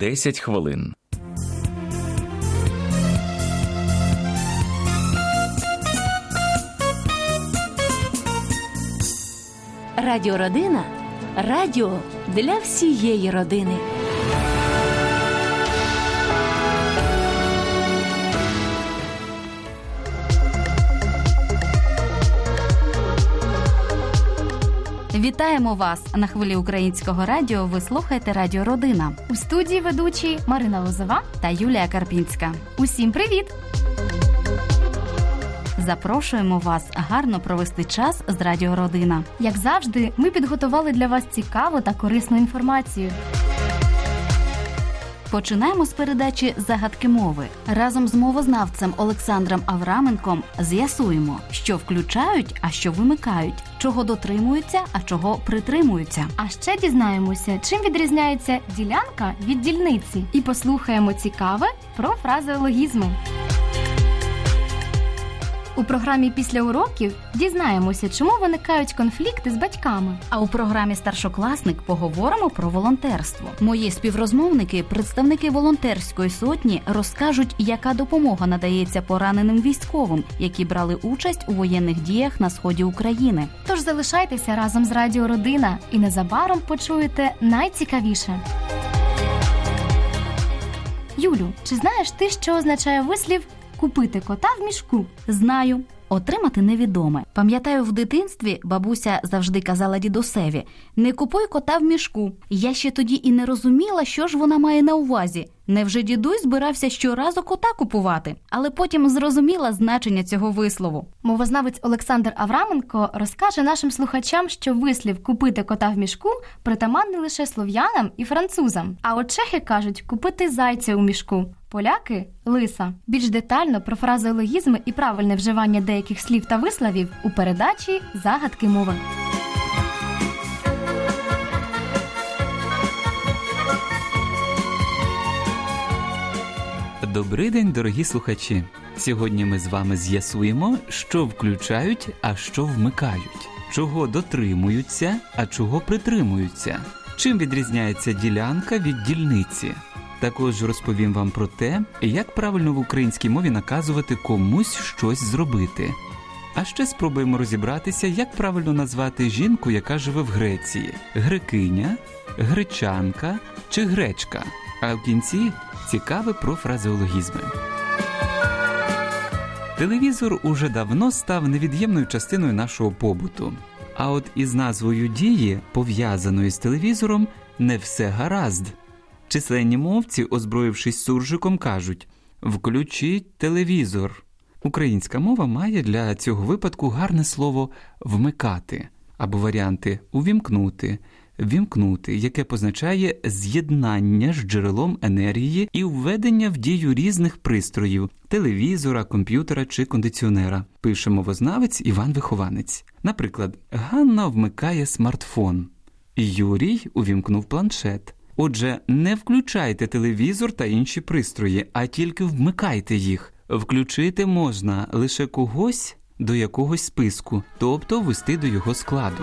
10 хвилин. Радіородина радіо для всієї родини. Вітаємо вас на хвилі українського радіо. Ви слухаєте Радіо Родина У студії ведучі Марина Лозова. та Юлія Карпінська. Усім привіт! Запрошуємо вас гарно провести час з Радіо Родина. Як завжди, ми підготували для вас цікаву та корисну інформацію. Починаємо з передачі загадки мови. Разом з мовознавцем Олександром Авраменком з'ясуємо, що включають, а що вимикають, чого дотримуються, а чого притримуються. А ще дізнаємося, чим відрізняється ділянка від дільниці, і послухаємо цікаве про фразеологізми. У програмі після уроків дізнаємося, чому виникають конфлікти з батьками. А у програмі Старшокласник поговоримо про волонтерство. Мої співрозмовники, представники волонтерської сотні, розкажуть, яка допомога надається пораненим військовим, які брали участь у воєнних діях на сході України. Тож залишайтеся разом з Радіо Родина і незабаром почуєте найцікавіше. Юлю, чи знаєш ти, що означає вислів купити кота в мішку? Знаю. Отримати невідоме. Пам'ятаю, в дитинстві бабуся завжди казала дідусеві: не купуй кота в мішку. Я ще тоді і не розуміла, що ж вона має на увазі. Невже дідусь збирався щоразу кота купувати, але потім зрозуміла значення цього вислову. Мовознавець Олександр Авраменко розкаже нашим слухачам, що вислів купити кота в мішку притаманний лише слов'янам і французам. А от чехи кажуть купити зайця у мішку. Поляки лиса. Більш детально про фразеологізми і правильне вживання деяких слів та висловів у передачі Загадки мови. Добрий день, дорогі слухачі. Сьогодні ми з вами з'ясуємо, що включають, а що вмикають, чого дотримуються, а чого притримуються, чим відрізняється ділянка від дільниці. Також розповім вам про те, як правильно в українській мові наказувати комусь щось зробити. А ще спробуємо розібратися, як правильно назвати жінку, яка живе в Греції: грекиня, гречанка чи гречка. А в кінці цікаве про фразеологізми. Телевізор уже давно став невід'ємною частиною нашого побуту. А от із назвою дії, пов'язаної з телевізором, не все гаразд. Численні мовці, озброївшись суржиком, кажуть Включіть телевізор. Українська мова має для цього випадку гарне слово вмикати або варіанти увімкнути, вімкнути, яке позначає з'єднання з джерелом енергії і введення в дію різних пристроїв телевізора, комп'ютера чи кондиціонера. Пише мовознавець Іван Вихованець. Наприклад, Ганна вмикає смартфон, Юрій увімкнув планшет. Отже, не включайте телевізор та інші пристрої, а тільки вмикайте їх. Включити можна лише когось до якогось списку, тобто ввести до його складу.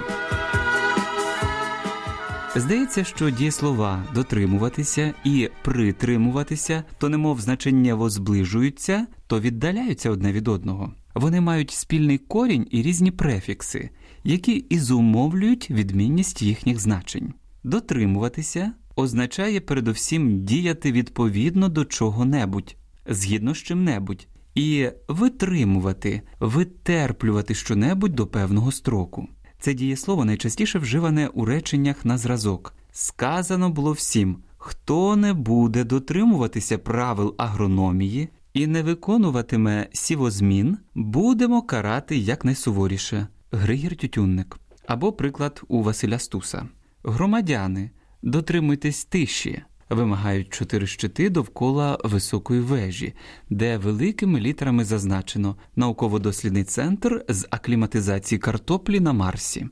Здається, що дієслова дотримуватися і притримуватися то немов значеннєво зближуються, то віддаляються одне від одного. Вони мають спільний корінь і різні префікси, які і зумовлюють відмінність їхніх значень. Дотримуватися означає передусім діяти відповідно до чого-небудь, згідно з чим-небудь, і витримувати, витерплювати щонебудь до певного строку. Це дієслово найчастіше вживане у реченнях на зразок. Сказано було всім, хто не буде дотримуватися правил агрономії і не виконуватиме сівозмін, будемо карати якнайсуворіше. Григір Тютюнник. Або приклад у Василя Стуса. Громадяни, дотримуйтесь тиші, вимагають чотири щити довкола високої вежі, де великими літерами зазначено науково-дослідний центр з акліматизації картоплі на Марсі.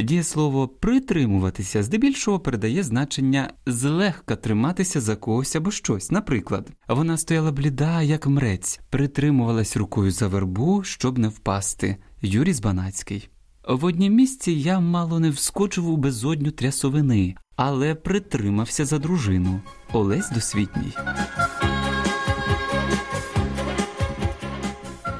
Дієслово притримуватися здебільшого передає значення злегка триматися за когось або щось. Наприклад, вона стояла бліда, як мрець, притримувалась рукою за вербу, щоб не впасти. Юрій Збанацький. В однім місці я мало не вскочив у безодню трясовини, але притримався за дружину. Олесь Досвітній.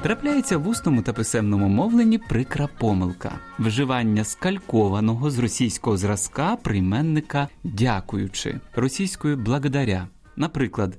Трапляється в усному та писемному мовленні прикра помилка вживання скалькованого з російського зразка прийменника дякуючи російською благодаря. Наприклад,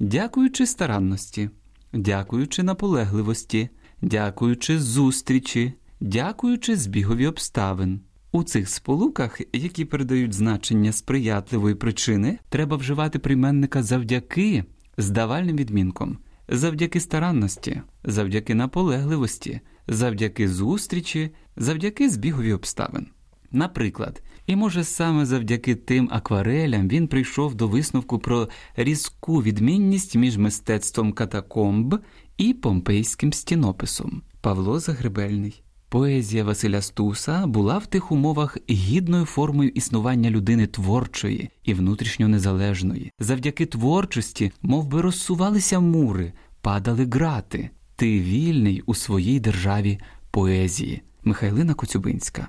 дякуючи старанності, дякуючи наполегливості, дякуючи зустрічі, дякуючи збігові обставин. У цих сполуках, які передають значення сприятливої причини, треба вживати прийменника завдяки з давальним відмінком, завдяки старанності, завдяки наполегливості, завдяки зустрічі, завдяки збігові обставин. Наприклад, і може саме завдяки тим акварелям він прийшов до висновку про різку відмінність між мистецтвом катакомб і помпейським стінописом Павло Загребельний. Поезія Василя Стуса була в тих умовах гідною формою існування людини творчої і внутрішньо незалежної. Завдяки творчості, мов би, розсувалися мури, падали грати. Ти вільний у своїй державі поезії. Михайлина Коцюбинська.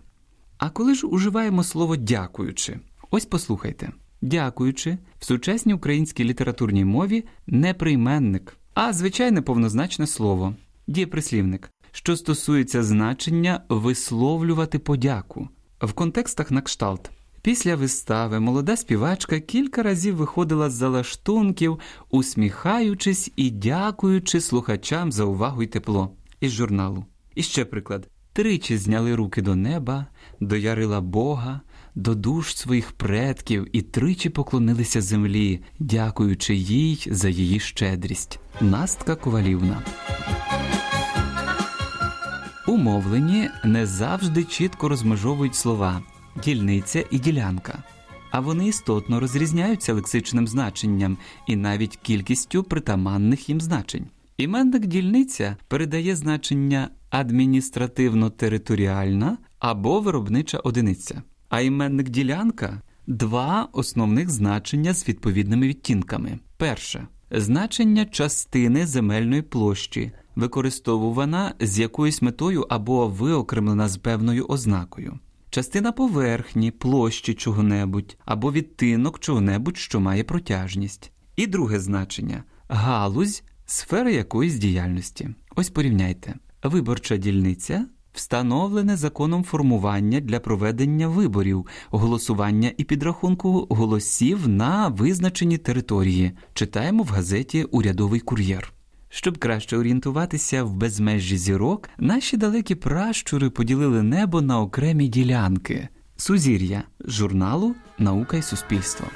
А коли ж уживаємо слово дякуючи? Ось послухайте. Дякуючи, в сучасній українській літературній мові не прийменник, а звичайне повнозначне слово дієприслівник що стосується значення висловлювати подяку в контекстах на кшталт. Після вистави молода співачка кілька разів виходила з залаштунків, усміхаючись і дякуючи слухачам за увагу й тепло із журналу. І ще приклад: тричі зняли руки до неба, до ярила Бога, до душ своїх предків і тричі поклонилися землі, дякуючи їй за її щедрість. Настка Ковалівна. У мовленні не завжди чітко розмежовують слова дільниця і ділянка, а вони істотно розрізняються лексичним значенням і навіть кількістю притаманних їм значень. Іменник дільниця передає значення адміністративно-територіальна або виробнича одиниця, а іменник ділянка два основних значення з відповідними відтінками. Перше значення частини земельної площі використовувана з якоюсь метою або виокремлена з певною ознакою, частина поверхні, площі чого-небудь або відтинок чого-небудь, що має протяжність. І друге значення галузь сфера якоїсь діяльності. Ось порівняйте. Виборча дільниця встановлене законом формування для проведення виборів, голосування і підрахунку голосів на визначені території. Читаємо в газеті Урядовий кур'єр. Щоб краще орієнтуватися в безмежжі зірок, наші далекі пращури поділили небо на окремі ділянки сузір'я журналу Наука і суспільство.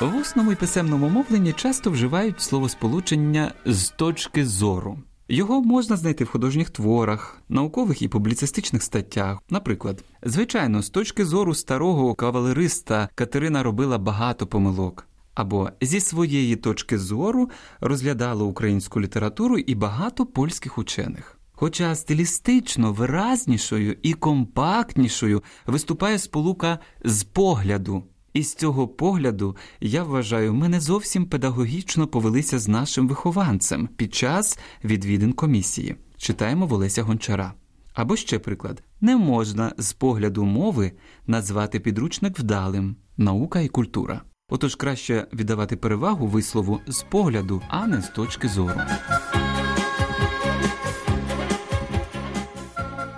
В усному і писемному мовленні часто вживають словосполучення з точки зору. Його можна знайти в художніх творах, наукових і публіцистичних статтях. Наприклад, звичайно, з точки зору старого кавалериста Катерина робила багато помилок або зі своєї точки зору розглядало українську літературу і багато польських учених. Хоча стилістично виразнішою і компактнішою виступає сполука з погляду. І з цього погляду, я вважаю, ми не зовсім педагогічно повелися з нашим вихованцем під час відвідин комісії. Читаємо Волеся Гончара. Або ще приклад: не можна з погляду мови назвати підручник вдалим наука і культура. Отож краще віддавати перевагу вислову з погляду, а не з точки зору.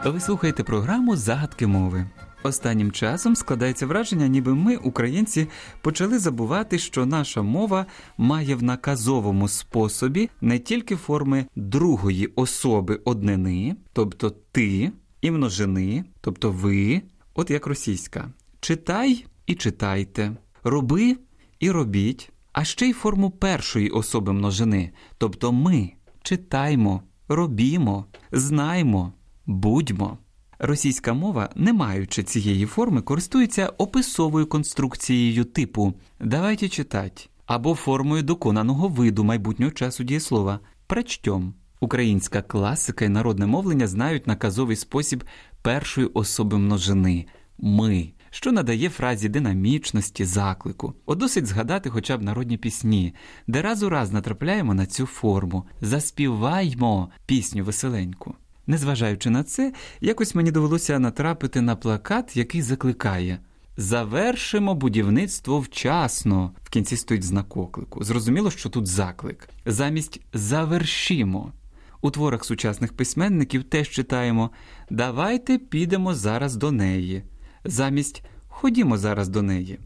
Ви слухаєте програму Загадки мови. Останнім часом складається враження, ніби ми, українці, почали забувати, що наша мова має в наказовому способі не тільки форми другої особи однини, тобто ти, і множини, тобто ви, от як російська. Читай і читайте роби і робіть, а ще й форму першої особи множини, тобто ми читаймо, робімо, знаймо, будьмо. Російська мова, не маючи цієї форми, користується описовою конструкцією типу. Давайте читать. Або формою доконаного виду майбутнього часу дієслова. Прочтьом. Українська класика і народне мовлення знають наказовий спосіб першої особи множини. Ми що надає фразі динамічності, заклику. От згадати хоча б народні пісні, де раз у раз натрапляємо на цю форму. Заспіваймо пісню веселеньку. Незважаючи на це, якось мені довелося натрапити на плакат, який закликає Завершимо будівництво вчасно. В кінці стоїть знак оклику. Зрозуміло, що тут заклик. Замість завершімо. У творах сучасних письменників теж читаємо Давайте підемо зараз до неї. Замість ходімо зараз до неї.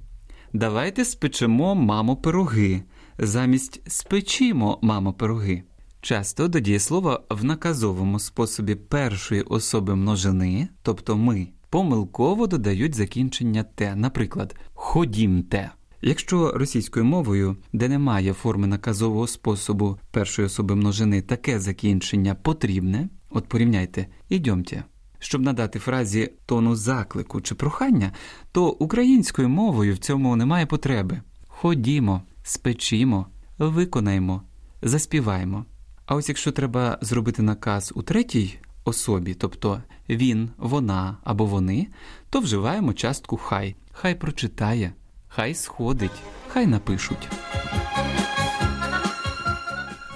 Давайте спечемо, мамо, пироги. Замість спечімо, мамо, пироги. Часто до дієслова в наказовому способі першої особи множини, тобто ми, помилково додають закінчення те, наприклад, ходімте. Якщо російською мовою, де немає форми наказового способу першої особи множини, таке закінчення потрібне, от порівняйте, ідьомте. Щоб надати фразі тону заклику чи прохання, то українською мовою в цьому немає потреби. Ходімо, спечімо, виконаємо, заспіваємо. А ось якщо треба зробити наказ у третій особі, тобто він, вона або вони, то вживаємо частку хай, хай прочитає, хай сходить, хай напишуть.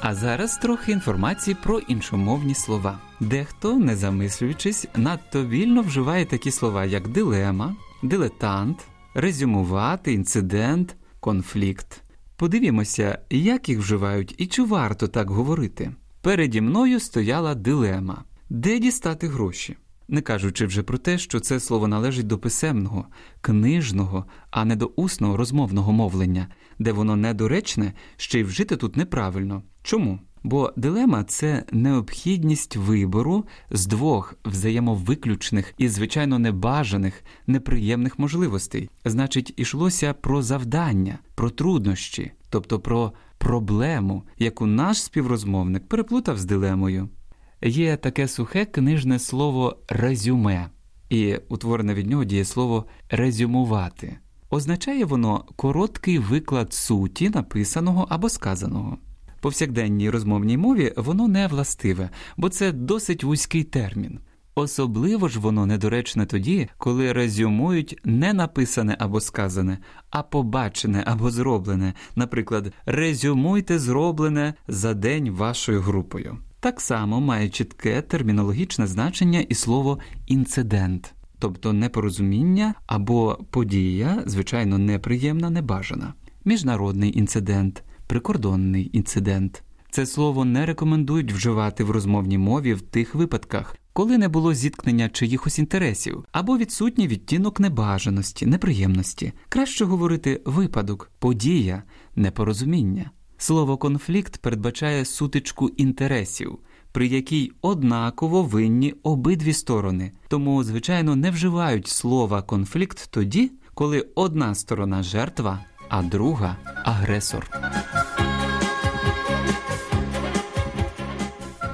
А зараз трохи інформації про іншомовні слова. Дехто, не замислюючись, надто вільно вживає такі слова, як дилема, дилетант, резюмувати, інцидент, конфлікт. Подивімося, як їх вживають і чи варто так говорити. Переді мною стояла дилема, де дістати гроші, не кажучи вже про те, що це слово належить до писемного, книжного, а не до усного розмовного мовлення, де воно недоречне, ще й вжити тут неправильно. Чому? Бо дилема це необхідність вибору з двох взаємовиключних і, звичайно, небажаних, неприємних можливостей. Значить, ішлося про завдання, про труднощі, тобто про проблему, яку наш співрозмовник переплутав з дилемою. Є таке сухе книжне слово резюме, і утворене від нього дієслово резюмувати. Означає воно короткий виклад суті, написаного або сказаного повсякденній розмовній мові воно не властиве, бо це досить вузький термін. Особливо ж воно недоречне тоді, коли резюмують не написане або сказане, а побачене або зроблене, наприклад, резюмуйте зроблене за день вашою групою. Так само має чітке термінологічне значення і слово інцидент, тобто непорозуміння або подія, звичайно, неприємна, небажана, міжнародний інцидент, прикордонний інцидент. Це слово не рекомендують вживати в розмовній мові в тих випадках, коли не було зіткнення чиїхось інтересів або відсутній відтінок небажаності, неприємності. Краще говорити випадок, подія, непорозуміння. Слово конфлікт передбачає сутичку інтересів, при якій однаково винні обидві сторони, тому, звичайно, не вживають слова конфлікт тоді, коли одна сторона жертва, а друга агресор.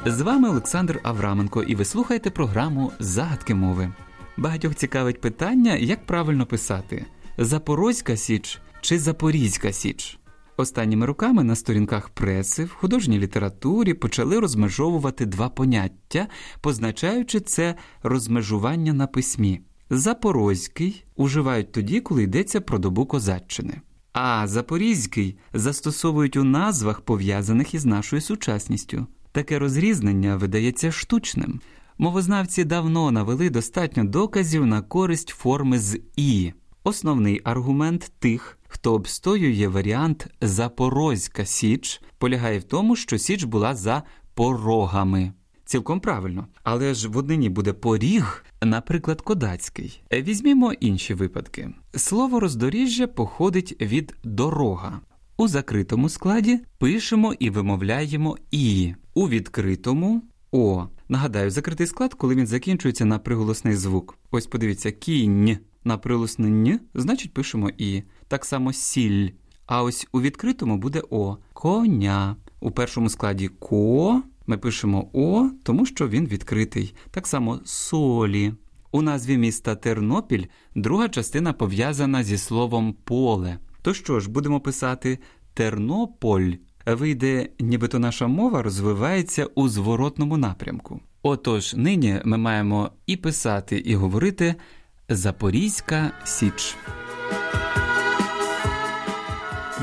З вами Олександр Авраменко, і ви слухаєте програму Загадки мови. Багатьох цікавить питання, як правильно писати: Запорозька Січ чи Запорізька Січ. Останніми роками на сторінках преси в художній літературі почали розмежовувати два поняття, позначаючи це розмежування на письмі. Запорозький уживають тоді, коли йдеться про добу козаччини, а запорізький застосовують у назвах, пов'язаних із нашою сучасністю. Таке розрізнення видається штучним. Мовознавці давно навели достатньо доказів на користь форми з і. Основний аргумент тих, хто обстоює варіант Запорозька Січ, полягає в тому, що Січ була за порогами. Цілком правильно, але ж в однині буде поріг, наприклад, кодацький. Візьмімо інші випадки. Слово роздоріжжя походить від дорога. У закритому складі пишемо і вимовляємо і, у відкритому о. Нагадаю, закритий склад, коли він закінчується на приголосний звук. Ось подивіться, кінь на приголосний н, значить пишемо і. Так само сіль. А ось у відкритому буде о. Коня. У першому складі ко ми пишемо О, тому що він відкритий. Так само солі. У назві міста Тернопіль друга частина пов'язана зі словом поле. То що ж, будемо писати Тернополь. Вийде, нібито наша мова розвивається у зворотному напрямку. Отож, нині ми маємо і писати, і говорити Запорізька Січ.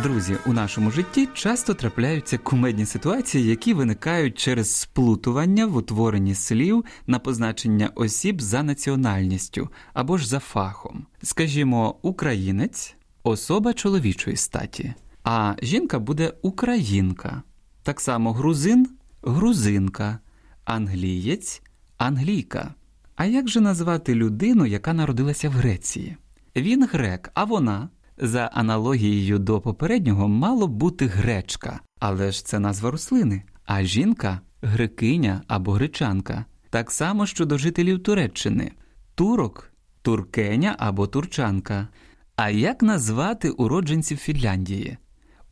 Друзі, у нашому житті часто трапляються кумедні ситуації, які виникають через сплутування в утворенні слів на позначення осіб за національністю або ж за фахом. Скажімо, українець особа чоловічої статі, а жінка буде українка. Так само грузин грузинка, англієць англійка. А як же назвати людину, яка народилася в Греції? Він грек, а вона. За аналогією до попереднього мало бути гречка, але ж це назва рослини, а жінка грекиня або гречанка. Так само щодо жителів Туреччини турок, туркеня або турчанка. А як назвати уродженців Фінляндії?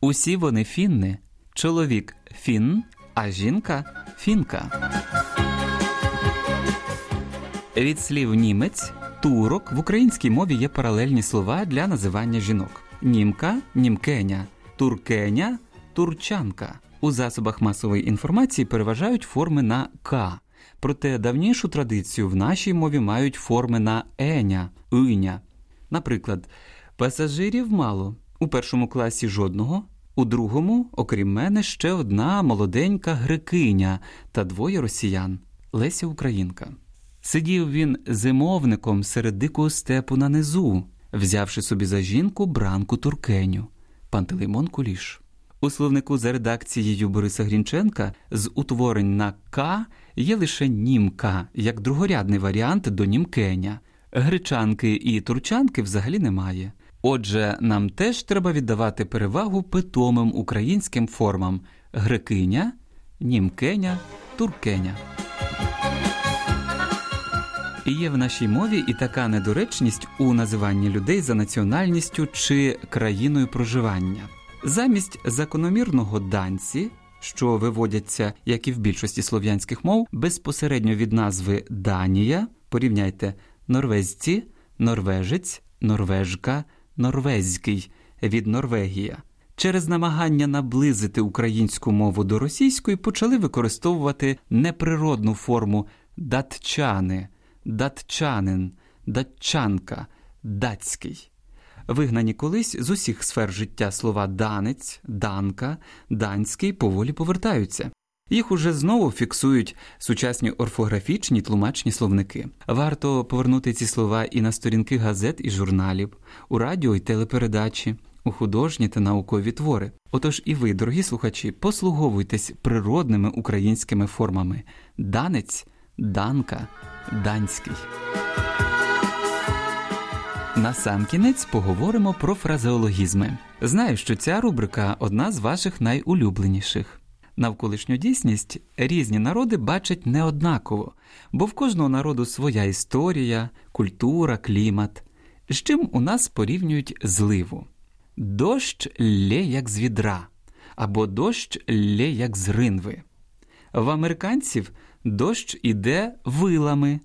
Усі вони фінни, чоловік фін, а жінка фінка. Від слів німець турок в українській мові є паралельні слова для називання жінок: німка, німкеня, туркеня, турчанка. У засобах масової інформації переважають форми на К. Проте давнішу традицію в нашій мові мають форми на еня, иня. Наприклад, пасажирів мало, у першому класі жодного, у другому, окрім мене, ще одна молоденька грекиня та двоє росіян Леся Українка. Сидів він зимовником серед дикого степу на низу, взявши собі за жінку бранку туркеню Пантелеймон Куліш. У словнику за редакцією Бориса Грінченка з утворень на К є лише німка як другорядний варіант до німкеня. Гречанки і турчанки взагалі немає. Отже, нам теж треба віддавати перевагу питомим українським формам грекиня, німкеня, туркеня. І є в нашій мові і така недоречність у називанні людей за національністю чи країною проживання. Замість закономірного данці, що виводяться, як і в більшості слов'янських мов, безпосередньо від назви Данія, порівняйте норвезці, норвежець, норвежка, норвезький від Норвегія. Через намагання наблизити українську мову до російської почали використовувати неприродну форму датчани датчанин, датчанка, датський. Вигнані колись з усіх сфер життя слова данець, данка, данський поволі повертаються. Їх уже знову фіксують сучасні орфографічні тлумачні словники. Варто повернути ці слова і на сторінки газет і журналів, у радіо і телепередачі, у художні та наукові твори. Отож і ви, дорогі слухачі, послуговуйтесь природними українськими формами данець, данка, данський. Насамкінець поговоримо про фразеологізми. Знаю, що ця рубрика одна з ваших найулюбленіших. Навколишню дійсність різні народи бачать неоднаково, бо в кожного народу своя історія, культура, клімат. З чим у нас порівнюють зливу. Дощ лє як з відра, або дощ лє як з ринви. В американців дощ іде вилами,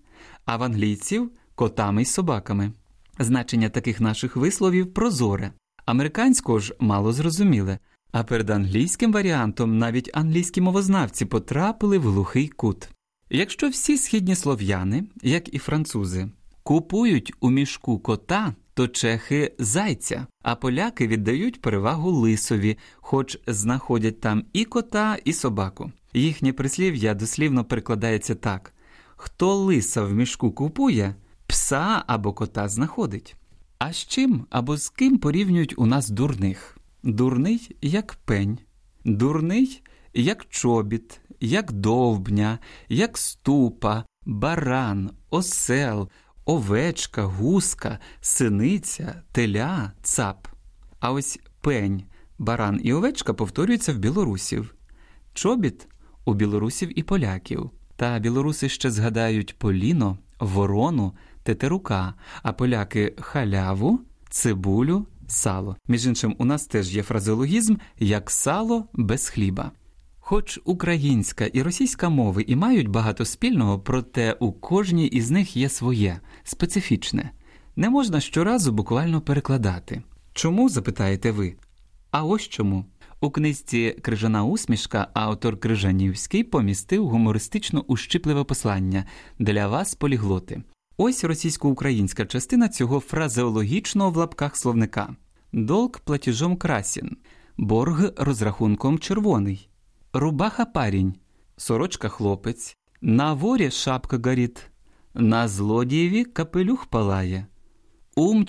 а в англійців котами й собаками. Значення таких наших висловів прозоре. Американського ж мало зрозуміле, а перед англійським варіантом навіть англійські мовознавці потрапили в глухий кут. Якщо всі східні слов'яни, як і французи, купують у мішку кота, то чехи зайця, а поляки віддають перевагу лисові, хоч знаходять там і кота, і собаку. Їхнє прислів'я дослівно перекладається так: хто лиса в мішку купує, пса або кота знаходить. А з чим або з ким порівнюють у нас дурних? Дурний як пень, дурний як чобіт, як довбня, як ступа, баран, осел, овечка, гуска, синиця, теля, цап. А ось пень, баран і овечка повторюються в білорусів. Чобіт у білорусів і поляків. Та білоруси ще згадають поліно, ворону, тетерука, а поляки халяву, цибулю, сало. Між іншим, у нас теж є фразеологізм як сало без хліба. Хоч українська і російська мови і мають багато спільного, проте у кожній із них є своє, специфічне. Не можна щоразу буквально перекладати. Чому запитаєте ви? А ось чому. У книзі Крижана усмішка автор Крижанівський помістив гумористично ущипливе послання для вас поліглоти. Ось російсько-українська частина цього фразеологічного в лапках словника: долг платіжом красін, борг розрахунком червоний, рубаха парінь, сорочка хлопець, на ворі шапка горіт, на злодієві капелюх палає. Ум